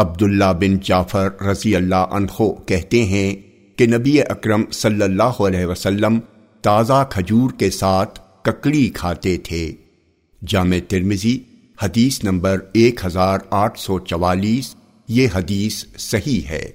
عبداللہ بن جعفر رضی اللہ عنہ کہتے ہیں کہ نبی اکرم صلی اللہ علیہ وسلم تازہ کھجور کے ساتھ ککڑی کھاتے تھے۔ جامع ترمزی حدیث نمبر ایک ہزار آٹھ سو چوالیس، یہ حدیث صحیح ہے۔